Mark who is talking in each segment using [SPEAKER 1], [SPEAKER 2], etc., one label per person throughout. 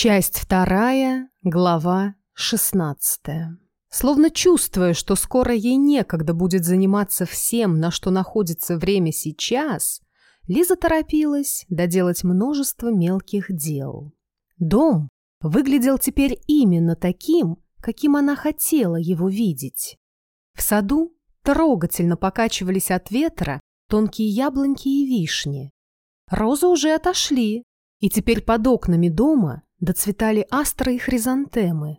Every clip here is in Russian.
[SPEAKER 1] Часть вторая, глава шестнадцатая. Словно чувствуя, что скоро ей некогда будет заниматься всем, на что находится время сейчас, Лиза торопилась доделать множество мелких дел. Дом выглядел теперь именно таким, каким она хотела его видеть. В саду трогательно покачивались от ветра тонкие яблоньки и вишни. Розы уже отошли, и теперь под окнами дома доцветали астры и хризантемы.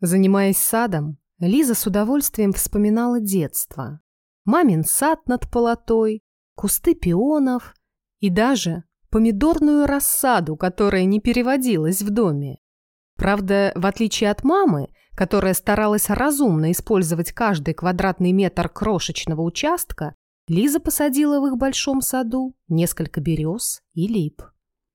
[SPEAKER 1] Занимаясь садом, Лиза с удовольствием вспоминала детство. Мамин сад над полотой, кусты пионов и даже помидорную рассаду, которая не переводилась в доме. Правда, в отличие от мамы, которая старалась разумно использовать каждый квадратный метр крошечного участка, Лиза посадила в их большом саду несколько берез и лип.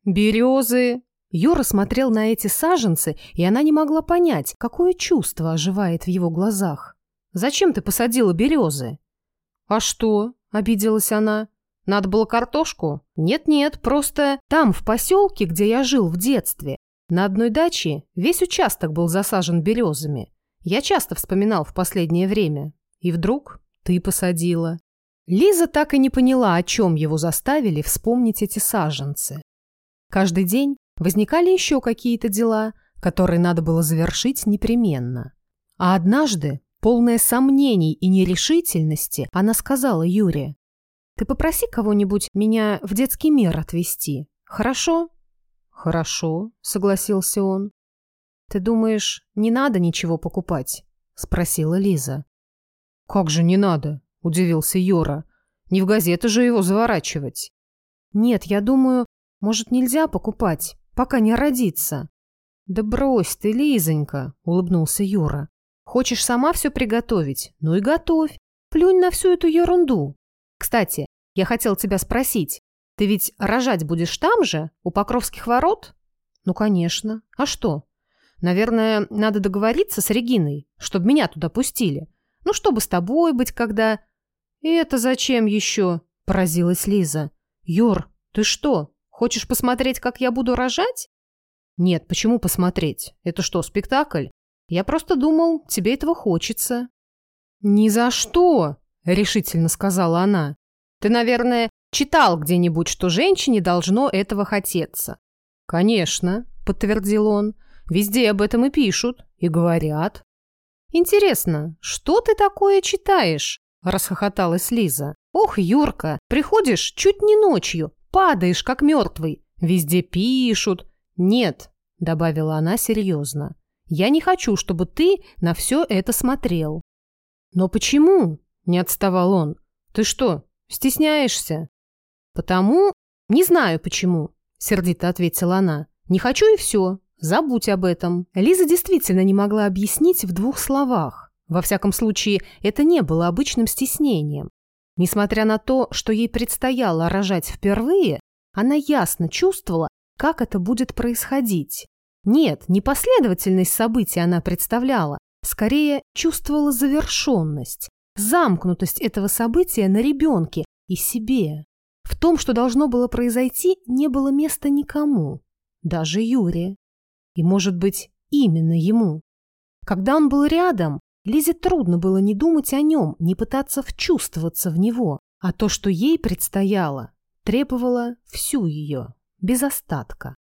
[SPEAKER 1] Березы Юра смотрел на эти саженцы, и она не могла понять, какое чувство оживает в его глазах. «Зачем ты посадила березы?» «А что?» – обиделась она. «Надо было картошку?» «Нет-нет, просто там, в поселке, где я жил в детстве, на одной даче весь участок был засажен березами. Я часто вспоминал в последнее время. И вдруг ты посадила». Лиза так и не поняла, о чем его заставили вспомнить эти саженцы. Каждый день Возникали еще какие-то дела, которые надо было завершить непременно. А однажды, полная сомнений и нерешительности, она сказала Юре, «Ты попроси кого-нибудь меня в детский мир отвезти, хорошо?» «Хорошо», — согласился он. «Ты думаешь, не надо ничего покупать?» — спросила Лиза. «Как же не надо?» — удивился Юра. «Не в газеты же его заворачивать». «Нет, я думаю, может, нельзя покупать? Пока не родится. Да брось ты, Лизонька, улыбнулся Юра. Хочешь сама все приготовить? Ну и готовь. Плюнь на всю эту ерунду. Кстати, я хотел тебя спросить, ты ведь рожать будешь там же, у Покровских ворот? Ну, конечно. А что? Наверное, надо договориться с Региной, чтобы меня туда пустили. Ну, чтобы с тобой быть, когда... И это зачем еще? Поразилась Лиза. Юр, ты что, Хочешь посмотреть, как я буду рожать? Нет, почему посмотреть? Это что, спектакль? Я просто думал, тебе этого хочется. Ни за что, решительно сказала она. Ты, наверное, читал где-нибудь, что женщине должно этого хотеться. Конечно, подтвердил он. Везде об этом и пишут, и говорят. Интересно, что ты такое читаешь? расхохоталась Лиза. Ох, Юрка, приходишь чуть не ночью, Падаешь, как мертвый. Везде пишут. Нет, добавила она серьезно. Я не хочу, чтобы ты на все это смотрел. Но почему? Не отставал он. Ты что, стесняешься? Потому... Не знаю почему, сердито ответила она. Не хочу и все. Забудь об этом. Лиза действительно не могла объяснить в двух словах. Во всяком случае, это не было обычным стеснением. Несмотря на то, что ей предстояло рожать впервые, она ясно чувствовала, как это будет происходить. Нет, не последовательность событий она представляла, скорее чувствовала завершенность, замкнутость этого события на ребенке и себе. В том, что должно было произойти, не было места никому, даже Юре. И, может быть, именно ему. Когда он был рядом, Лизе трудно было не думать о нем, не пытаться вчувствоваться в него, а то, что ей предстояло, требовало всю ее, без остатка.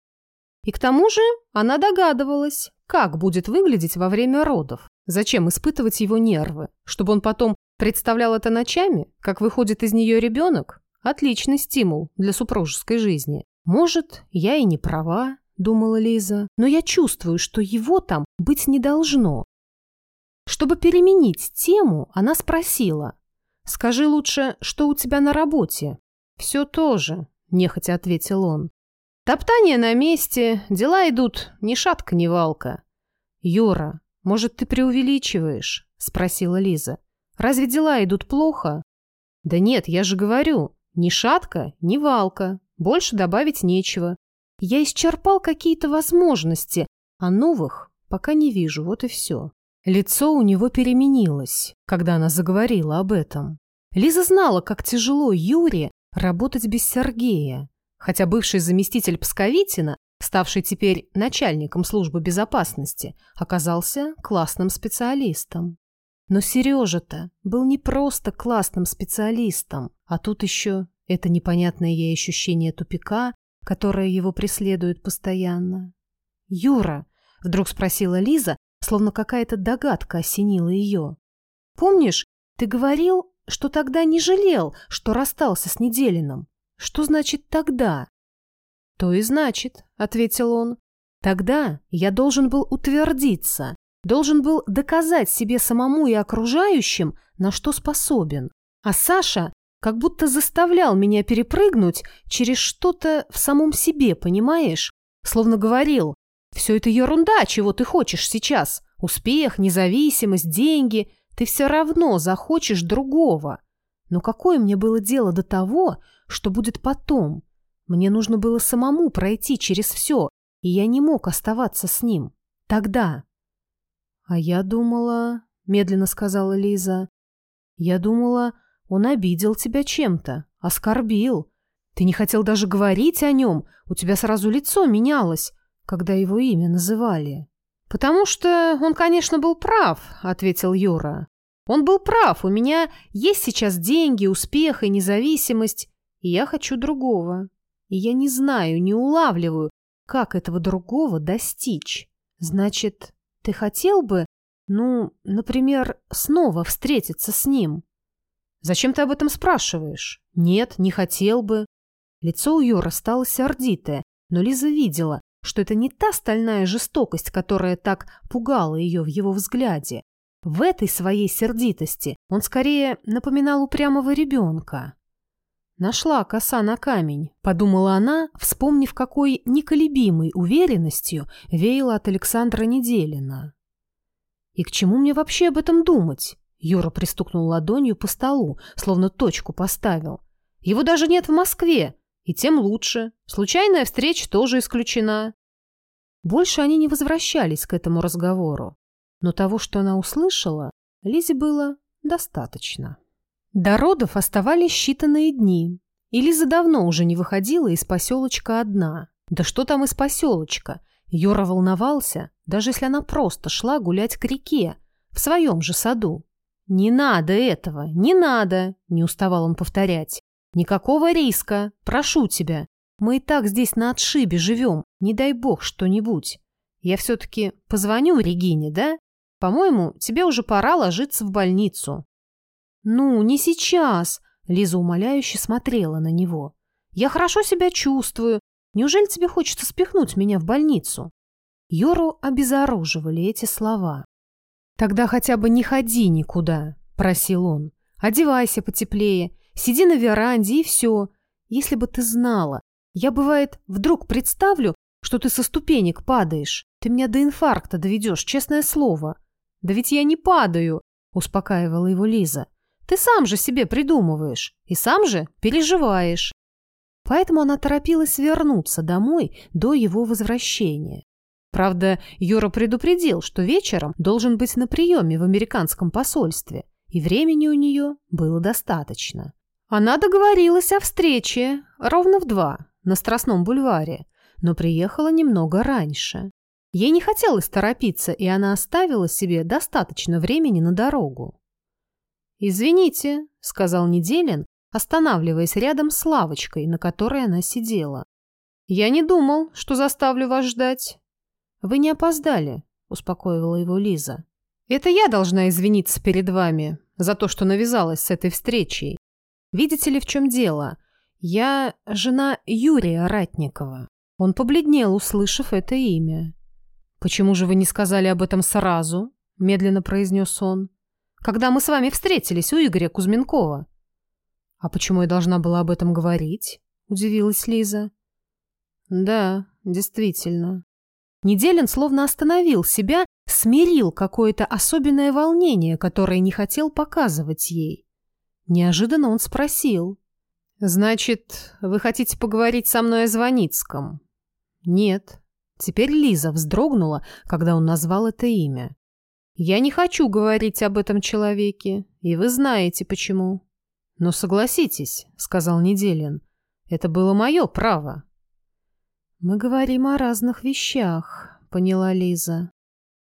[SPEAKER 1] И к тому же она догадывалась, как будет выглядеть во время родов. Зачем испытывать его нервы? Чтобы он потом представлял это ночами, как выходит из нее ребенок? Отличный стимул для супружеской жизни. Может, я и не права, думала Лиза, но я чувствую, что его там быть не должно. Чтобы переменить тему, она спросила. «Скажи лучше, что у тебя на работе?» «Все то же», – нехотя ответил он. «Топтание на месте, дела идут ни шатка, ни валка». «Юра, может, ты преувеличиваешь?» – спросила Лиза. «Разве дела идут плохо?» «Да нет, я же говорю, ни шатка, ни валка. Больше добавить нечего. Я исчерпал какие-то возможности, а новых пока не вижу, вот и все». Лицо у него переменилось, когда она заговорила об этом. Лиза знала, как тяжело Юре работать без Сергея, хотя бывший заместитель Псковитина ставший теперь начальником службы безопасности, оказался классным специалистом. Но Сережа-то был не просто классным специалистом, а тут еще это непонятное ей ощущение тупика, которое его преследует постоянно. «Юра», — вдруг спросила Лиза, словно какая-то догадка осенила ее. «Помнишь, ты говорил, что тогда не жалел, что расстался с Неделиным? Что значит «тогда»?» «То и значит», — ответил он. «Тогда я должен был утвердиться, должен был доказать себе самому и окружающим, на что способен. А Саша как будто заставлял меня перепрыгнуть через что-то в самом себе, понимаешь? Словно говорил, все это ерунда, чего ты хочешь сейчас. Успех, независимость, деньги. Ты все равно захочешь другого. Но какое мне было дело до того, что будет потом? Мне нужно было самому пройти через все, и я не мог оставаться с ним. Тогда. А я думала, медленно сказала Лиза, я думала, он обидел тебя чем-то, оскорбил. Ты не хотел даже говорить о нем, у тебя сразу лицо менялось, когда его имя называли. «Потому что он, конечно, был прав», — ответил Юра. «Он был прав, у меня есть сейчас деньги, успех и независимость, и я хочу другого. И я не знаю, не улавливаю, как этого другого достичь. Значит, ты хотел бы, ну, например, снова встретиться с ним?» «Зачем ты об этом спрашиваешь?» «Нет, не хотел бы». Лицо у Юра стало сердитое, но Лиза видела, что это не та стальная жестокость, которая так пугала ее в его взгляде. В этой своей сердитости он скорее напоминал упрямого ребенка. «Нашла коса на камень», — подумала она, вспомнив, какой неколебимой уверенностью веяла от Александра Неделина. «И к чему мне вообще об этом думать?» Юра пристукнул ладонью по столу, словно точку поставил. «Его даже нет в Москве, и тем лучше. Случайная встреча тоже исключена». Больше они не возвращались к этому разговору, но того, что она услышала, Лизе было достаточно. До родов оставались считанные дни, и Лиза давно уже не выходила из поселочка одна. Да что там из поселочка? Юра волновался, даже если она просто шла гулять к реке, в своем же саду. «Не надо этого, не надо!» – не уставал он повторять. «Никакого риска, прошу тебя. Мы и так здесь на отшибе живем, не дай бог что-нибудь. Я все-таки позвоню Регине, да? По-моему, тебе уже пора ложиться в больницу». «Ну, не сейчас!» – Лиза умоляюще смотрела на него. «Я хорошо себя чувствую. Неужели тебе хочется спихнуть меня в больницу?» Йору обезоруживали эти слова. «Тогда хотя бы не ходи никуда», — просил он. «Одевайся потеплее, сиди на веранде и все. Если бы ты знала, я, бывает, вдруг представлю, что ты со ступенек падаешь. Ты меня до инфаркта доведешь, честное слово». «Да ведь я не падаю», — успокаивала его Лиза. «Ты сам же себе придумываешь и сам же переживаешь». Поэтому она торопилась вернуться домой до его возвращения. Правда, Юра предупредил, что вечером должен быть на приеме в американском посольстве, и времени у нее было достаточно. Она договорилась о встрече ровно в два на Страстном бульваре, но приехала немного раньше. Ей не хотелось торопиться, и она оставила себе достаточно времени на дорогу. «Извините», — сказал Неделин, останавливаясь рядом с лавочкой, на которой она сидела. «Я не думал, что заставлю вас ждать». «Вы не опоздали», — успокоила его Лиза. «Это я должна извиниться перед вами за то, что навязалась с этой встречей. Видите ли, в чем дело? Я жена Юрия Ратникова». Он побледнел, услышав это имя. «Почему же вы не сказали об этом сразу?» — медленно произнес он. «Когда мы с вами встретились у Игоря Кузьменкова». «А почему я должна была об этом говорить?» — удивилась Лиза. «Да, действительно. Неделин словно остановил себя, смирил какое-то особенное волнение, которое не хотел показывать ей. Неожиданно он спросил. «Значит, вы хотите поговорить со мной о Звоницком?» «Нет». Теперь Лиза вздрогнула, когда он назвал это имя. «Я не хочу говорить об этом человеке, и вы знаете почему». «Но согласитесь», — сказал Неделин, — «это было мое право». «Мы говорим о разных вещах», — поняла Лиза.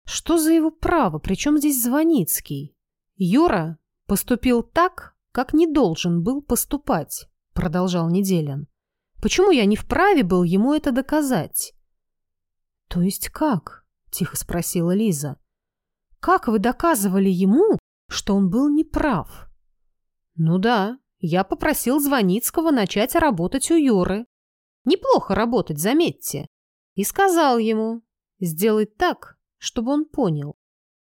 [SPEAKER 1] «Что за его право? Причем здесь Звоницкий? Юра поступил так, как не должен был поступать», — продолжал Неделин. «Почему я не вправе был ему это доказать?» «То есть как?» — тихо спросила Лиза. «Как вы доказывали ему, что он был неправ?» «Ну да, я попросил Звоницкого начать работать у Юры. Неплохо работать, заметьте. И сказал ему сделать так, чтобы он понял.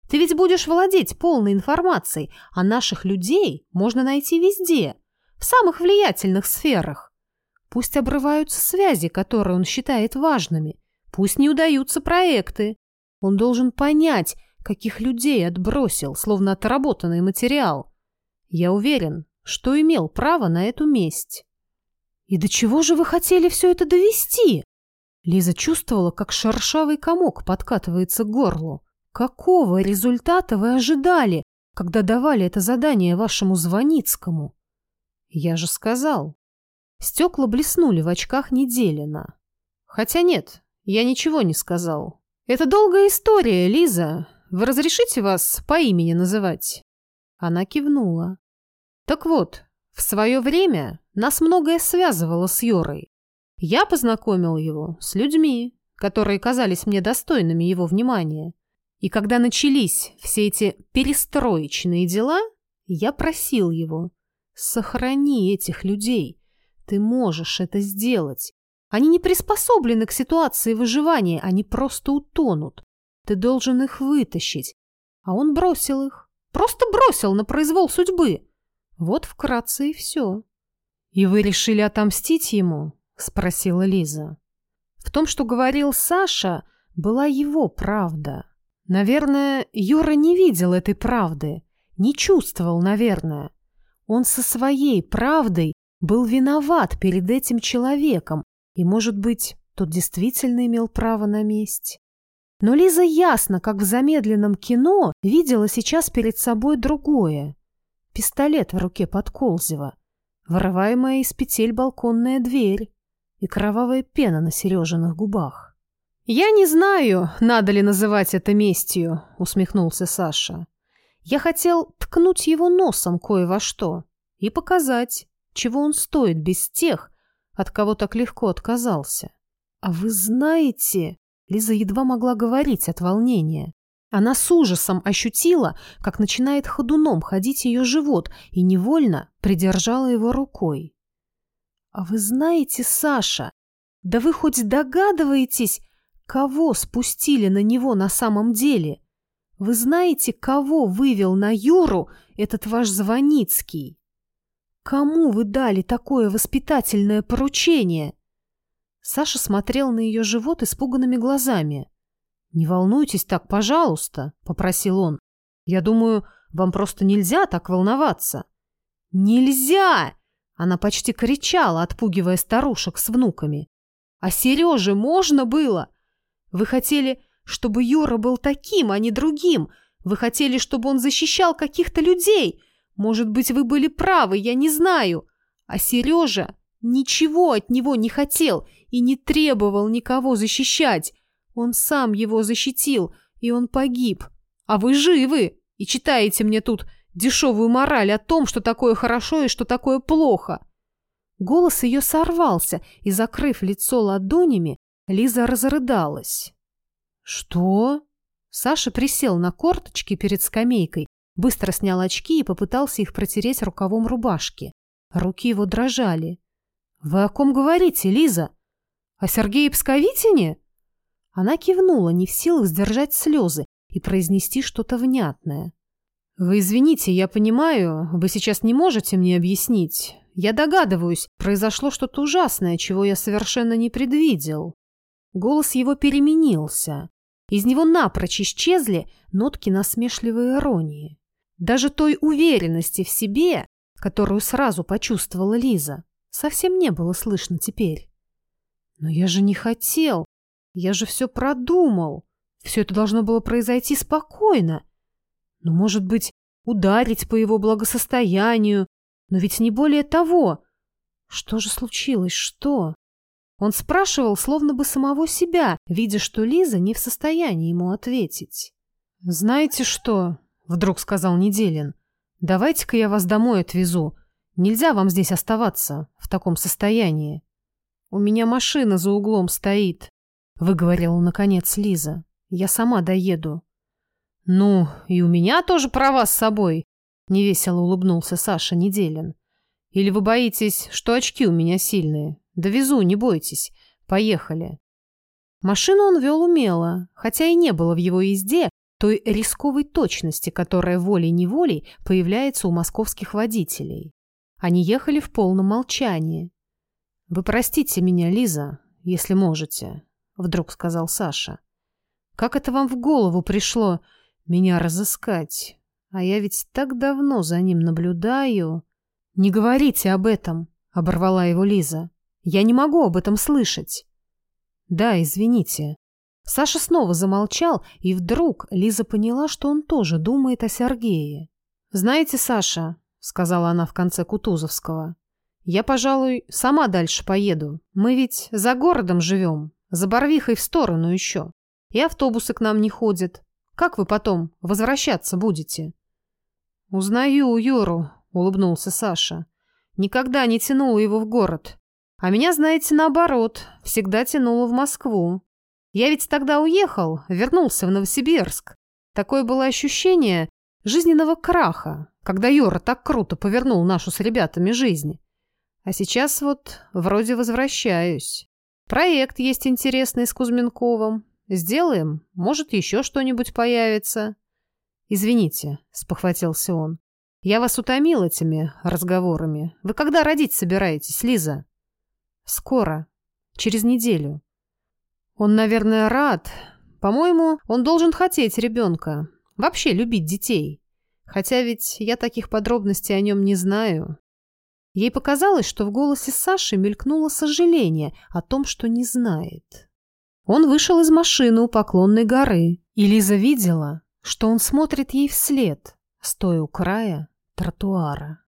[SPEAKER 1] Ты ведь будешь владеть полной информацией, а наших людей можно найти везде, в самых влиятельных сферах. Пусть обрываются связи, которые он считает важными, пусть не удаются проекты. Он должен понять, каких людей отбросил, словно отработанный материал. Я уверен, что имел право на эту месть. «И до чего же вы хотели все это довести?» Лиза чувствовала, как шершавый комок подкатывается к горлу. «Какого результата вы ожидали, когда давали это задание вашему Звоницкому?» «Я же сказал». Стекла блеснули в очках Неделина. «Хотя нет, я ничего не сказал. Это долгая история, Лиза. Вы разрешите вас по имени называть?» Она кивнула. «Так вот, в свое время нас многое связывало с Йорой. Я познакомил его с людьми, которые казались мне достойными его внимания. И когда начались все эти перестроечные дела, я просил его, сохрани этих людей, ты можешь это сделать. Они не приспособлены к ситуации выживания, они просто утонут. Ты должен их вытащить. А он бросил их. Просто бросил на произвол судьбы. Вот вкратце и все. «И вы решили отомстить ему?» — спросила Лиза. В том, что говорил Саша, была его правда. Наверное, Юра не видел этой правды, не чувствовал, наверное. Он со своей правдой был виноват перед этим человеком, и, может быть, тот действительно имел право на месть. Но Лиза ясно, как в замедленном кино, видела сейчас перед собой другое пистолет в руке Подколзева, вырываемая из петель балконная дверь и кровавая пена на Сережиных губах. «Я не знаю, надо ли называть это местью», — усмехнулся Саша. «Я хотел ткнуть его носом кое во что и показать, чего он стоит без тех, от кого так легко отказался. А вы знаете...» Лиза едва могла говорить от волнения. Она с ужасом ощутила, как начинает ходуном ходить ее живот, и невольно придержала его рукой. «А вы знаете, Саша, да вы хоть догадываетесь, кого спустили на него на самом деле? Вы знаете, кого вывел на Юру этот ваш Звоницкий? Кому вы дали такое воспитательное поручение?» Саша смотрел на ее живот испуганными глазами. «Не волнуйтесь так, пожалуйста», — попросил он. «Я думаю, вам просто нельзя так волноваться». «Нельзя!» — она почти кричала, отпугивая старушек с внуками. «А Сереже можно было? Вы хотели, чтобы Юра был таким, а не другим. Вы хотели, чтобы он защищал каких-то людей. Может быть, вы были правы, я не знаю. А Сережа ничего от него не хотел и не требовал никого защищать. Он сам его защитил, и он погиб. А вы живы и читаете мне тут дешевую мораль о том, что такое хорошо и что такое плохо. Голос ее сорвался, и, закрыв лицо ладонями, Лиза разрыдалась. «Что?» Саша присел на корточки перед скамейкой, быстро снял очки и попытался их протереть рукавом рубашки. Руки его дрожали. «Вы о ком говорите, Лиза? О Сергее Псковитине?» Она кивнула, не в силах сдержать слезы и произнести что-то внятное. «Вы извините, я понимаю, вы сейчас не можете мне объяснить. Я догадываюсь, произошло что-то ужасное, чего я совершенно не предвидел». Голос его переменился. Из него напрочь исчезли нотки насмешливой иронии. Даже той уверенности в себе, которую сразу почувствовала Лиза, совсем не было слышно теперь. «Но я же не хотел», я же все продумал. Все это должно было произойти спокойно. Но, может быть, ударить по его благосостоянию, но ведь не более того. Что же случилось? Что? Он спрашивал словно бы самого себя, видя, что Лиза не в состоянии ему ответить. «Знаете что?» — вдруг сказал Неделин. «Давайте-ка я вас домой отвезу. Нельзя вам здесь оставаться в таком состоянии. У меня машина за углом стоит», — выговорила наконец Лиза. «Я сама доеду». «Ну, и у меня тоже права с собой», — невесело улыбнулся Саша Неделин. «Или вы боитесь, что очки у меня сильные? Довезу, не бойтесь. Поехали». Машину он вел умело, хотя и не было в его езде той рисковой точности, которая волей-неволей появляется у московских водителей. Они ехали в полном молчании. «Вы простите меня, Лиза, если можете», — вдруг сказал Саша. «Как это вам в голову пришло меня разыскать? А я ведь так давно за ним наблюдаю». «Не говорите об этом», — оборвала его Лиза. «Я не могу об этом слышать». «Да, извините». Саша снова замолчал, и вдруг Лиза поняла, что он тоже думает о Сергее. «Знаете, Саша», — сказала она в конце Кутузовского, я, пожалуй, сама дальше поеду. Мы ведь за городом живем, за Барвихой в сторону еще. И автобусы к нам не ходят. Как вы потом возвращаться будете? Узнаю Юру, улыбнулся Саша. Никогда не тянула его в город. А меня, знаете, наоборот, всегда тянуло в Москву. Я ведь тогда уехал, вернулся в Новосибирск. Такое было ощущение жизненного краха, когда Юра так круто повернул нашу с ребятами жизнь. А сейчас вот вроде возвращаюсь. Проект есть интересный с Кузьменковым. Сделаем, может, еще что-нибудь появится. Извините, спохватился он. Я вас утомил этими разговорами. Вы когда родить собираетесь, Лиза? Скоро. Через неделю. Он, наверное, рад. По-моему, он должен хотеть ребенка. Вообще любить детей. Хотя ведь я таких подробностей о нем не знаю. Ей показалось, что в голосе Саши мелькнуло сожаление о том, что не знает. Он вышел из машины у Поклонной горы, и Лиза видела, что он смотрит ей вслед, стоя у края тротуара.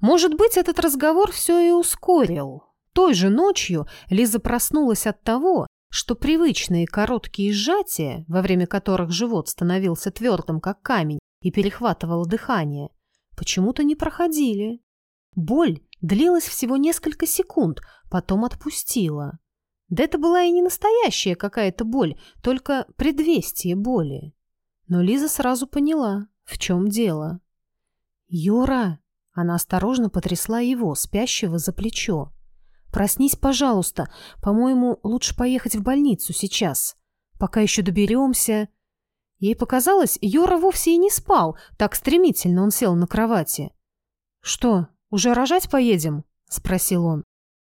[SPEAKER 1] Может быть, этот разговор все и ускорил. Той же ночью Лиза проснулась от того, что привычные короткие сжатия, во время которых живот становился твердым, как камень, и перехватывало дыхание, почему-то не проходили. Боль длилась всего несколько секунд, потом отпустила. Да это была и не настоящая какая-то боль, только предвестие боли. Но Лиза сразу поняла, в чем дело. «Юра!» Она осторожно потрясла его, спящего за плечо. «Проснись, пожалуйста. По-моему, лучше поехать в больницу сейчас. Пока еще доберемся...» Ей показалось, Юра вовсе и не спал, так стремительно он сел на кровати. «Что, «Уже рожать поедем?» — спросил он.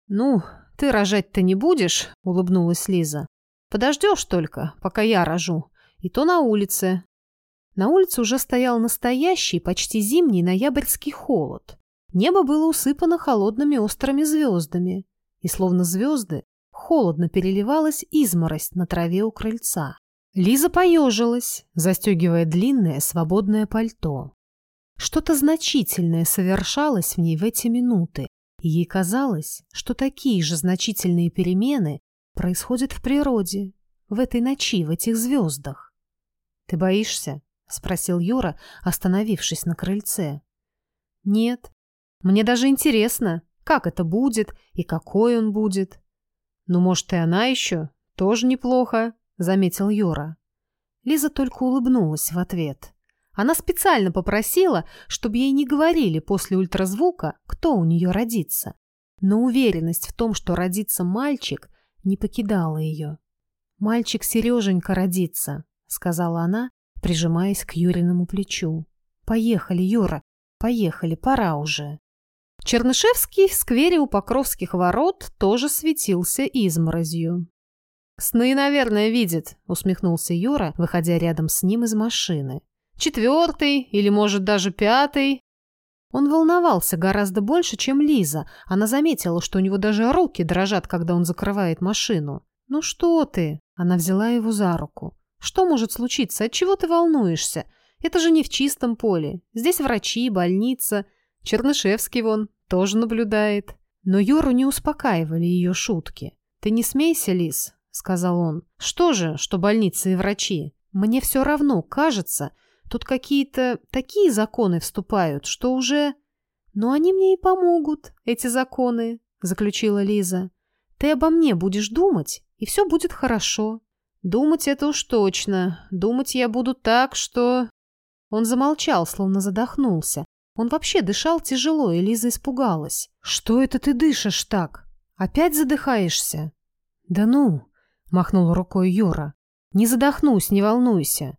[SPEAKER 1] «Ну, ты рожать-то не будешь?» — улыбнулась Лиза. «Подождешь только, пока я рожу. И то на улице». На улице уже стоял настоящий, почти зимний ноябрьский холод. Небо было усыпано холодными острыми звездами. И словно звезды, холодно переливалась изморозь на траве у крыльца. Лиза поежилась, застегивая длинное свободное пальто. Что-то значительное совершалось в ней в эти минуты, и ей казалось, что такие же значительные перемены происходят в природе, в этой ночи, в этих звездах. «Ты боишься?» — спросил Юра, остановившись на крыльце. «Нет. Мне даже интересно, как это будет и какой он будет». «Ну, может, и она еще? Тоже неплохо», — заметил Юра. Лиза только улыбнулась в ответ. Она специально попросила, чтобы ей не говорили после ультразвука, кто у нее родится. Но уверенность в том, что родится мальчик, не покидала ее. «Мальчик Сереженька родится», — сказала она, прижимаясь к Юриному плечу. «Поехали, Юра, поехали, пора уже». Чернышевский в сквере у Покровских ворот тоже светился изморозью. «Сны, наверное, видит», — усмехнулся Юра, выходя рядом с ним из машины. Четвертый или, может, даже пятый. Он волновался гораздо больше, чем Лиза. Она заметила, что у него даже руки дрожат, когда он закрывает машину. «Ну что ты?» Она взяла его за руку. «Что может случиться? От чего ты волнуешься? Это же не в чистом поле. Здесь врачи, больница. Чернышевский вон тоже наблюдает. Но Йору не успокаивали ее шутки. «Ты не смейся, Лис», — сказал он. «Что же, что больницы и врачи? Мне все равно, кажется, тут какие-то такие законы вступают, что уже...» «Но они мне и помогут, эти законы», — заключила Лиза. «Ты обо мне будешь думать, и все будет хорошо». «Думать это уж точно. Думать я буду так, что...» Он замолчал, словно задохнулся. Он вообще дышал тяжело, и Лиза испугалась. «Что это ты дышишь так? Опять задыхаешься?» «Да ну!» — махнул рукой Юра. «Не задохнусь, не волнуйся».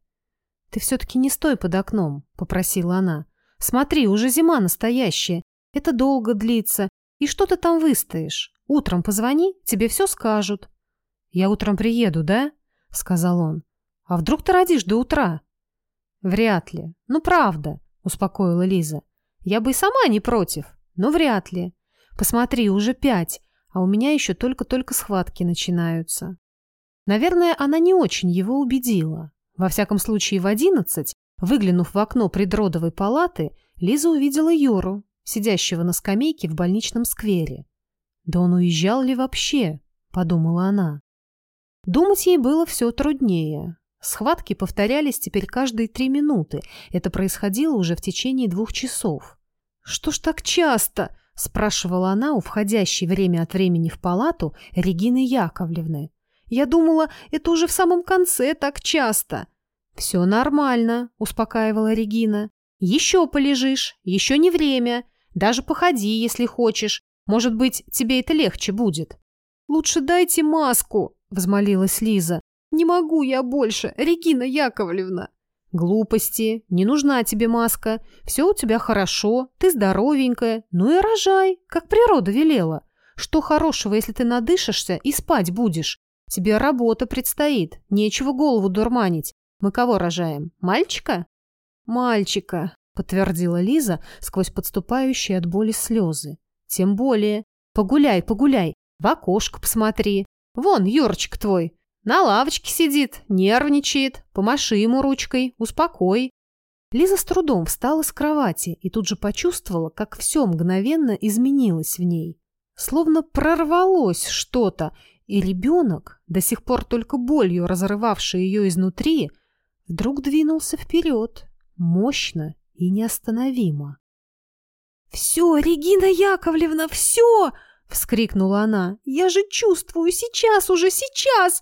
[SPEAKER 1] «Ты все-таки не стой под окном», — попросила она. «Смотри, уже зима настоящая. Это долго длится. И что ты там выстоишь? Утром позвони, тебе все скажут». «Я утром приеду, да?» — сказал он. «А вдруг ты родишь до утра?» «Вряд ли. Ну, правда», — успокоила Лиза. «Я бы и сама не против, но вряд ли. Посмотри, уже пять, а у меня еще только-только схватки начинаются». Наверное, она не очень его убедила. Во всяком случае, в одиннадцать, выглянув в окно предродовой палаты, Лиза увидела Юру, сидящего на скамейке в больничном сквере. «Да он уезжал ли вообще?» — подумала она. Думать ей было все труднее. Схватки повторялись теперь каждые три минуты. Это происходило уже в течение двух часов. «Что ж так часто?» – спрашивала она у входящей время от времени в палату Регины Яковлевны. «Я думала, это уже в самом конце так часто». «Все нормально», – успокаивала Регина. «Еще полежишь, еще не время. Даже походи, если хочешь. Может быть, тебе это легче будет». «Лучше дайте маску», – взмолилась Лиза. «Не могу я больше, Регина Яковлевна!» «Глупости, не нужна тебе маска, все у тебя хорошо, ты здоровенькая, ну и рожай, как природа велела. Что хорошего, если ты надышишься и спать будешь? Тебе работа предстоит, нечего голову дурманить. Мы кого рожаем, мальчика?» «Мальчика», — подтвердила Лиза сквозь подступающие от боли слезы. «Тем более. Погуляй, погуляй, в окошко посмотри. Вон, Юрочка твой, на лавочке сидит, нервничает. Помаши ему ручкой, успокой. Лиза с трудом встала с кровати и тут же почувствовала, как все мгновенно изменилось в ней. Словно прорвалось что-то, и ребенок, до сих пор только болью разрывавший ее изнутри, вдруг двинулся вперед, мощно и неостановимо. «Все, Регина Яковлевна, все!» — вскрикнула она. «Я же чувствую, сейчас уже, сейчас!»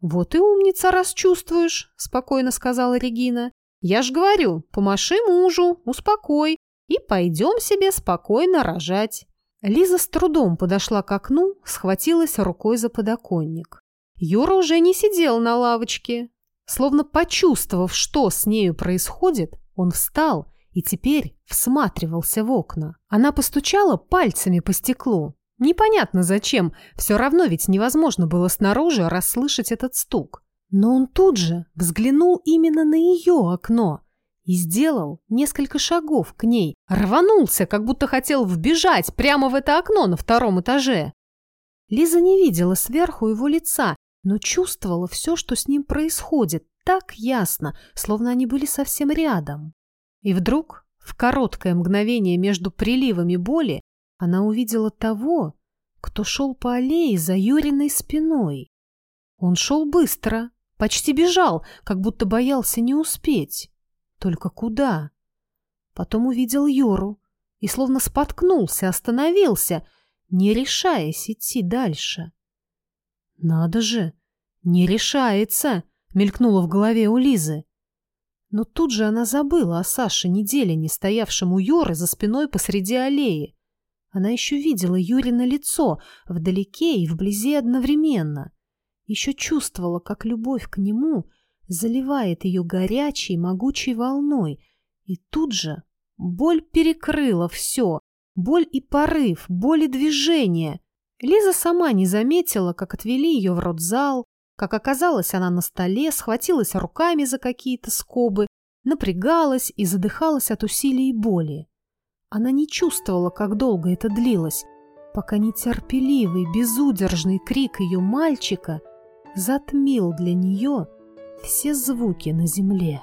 [SPEAKER 1] «Вот и умница, раз чувствуешь», — спокойно сказала Регина. «Я ж говорю, помаши мужу, успокой, и пойдем себе спокойно рожать». Лиза с трудом подошла к окну, схватилась рукой за подоконник. Юра уже не сидел на лавочке. Словно почувствовав, что с нею происходит, он встал и теперь всматривался в окна. Она постучала пальцами по стеклу. Непонятно зачем, все равно ведь невозможно было снаружи расслышать этот стук. Но он тут же взглянул именно на ее окно и сделал несколько шагов к ней, рванулся, как будто хотел вбежать прямо в это окно на втором этаже. Лиза не видела сверху его лица, но чувствовала все, что с ним происходит, так ясно, словно они были совсем рядом. И вдруг, в короткое мгновение между приливами боли, она увидела того, кто шел по аллее за Юриной спиной. Он шел быстро, почти бежал, как будто боялся не успеть. Только куда? Потом увидел Юру и словно споткнулся, остановился, не решаясь идти дальше. «Надо же! Не решается!» — мелькнуло в голове у Лизы. Но тут же она забыла о Саше неделе, не стоявшем у Юры за спиной посреди аллеи. Она еще видела Юрина лицо вдалеке и вблизи одновременно. Еще чувствовала, как любовь к нему заливает ее горячей, могучей волной. И тут же боль перекрыла все. Боль и порыв, боль и движение. Лиза сама не заметила, как отвели ее в родзал, как оказалась она на столе, схватилась руками за какие-то скобы, напрягалась и задыхалась от усилий и боли. Она не чувствовала, как долго это длилось, пока нетерпеливый, безудержный крик ее мальчика затмил для нее все звуки на земле.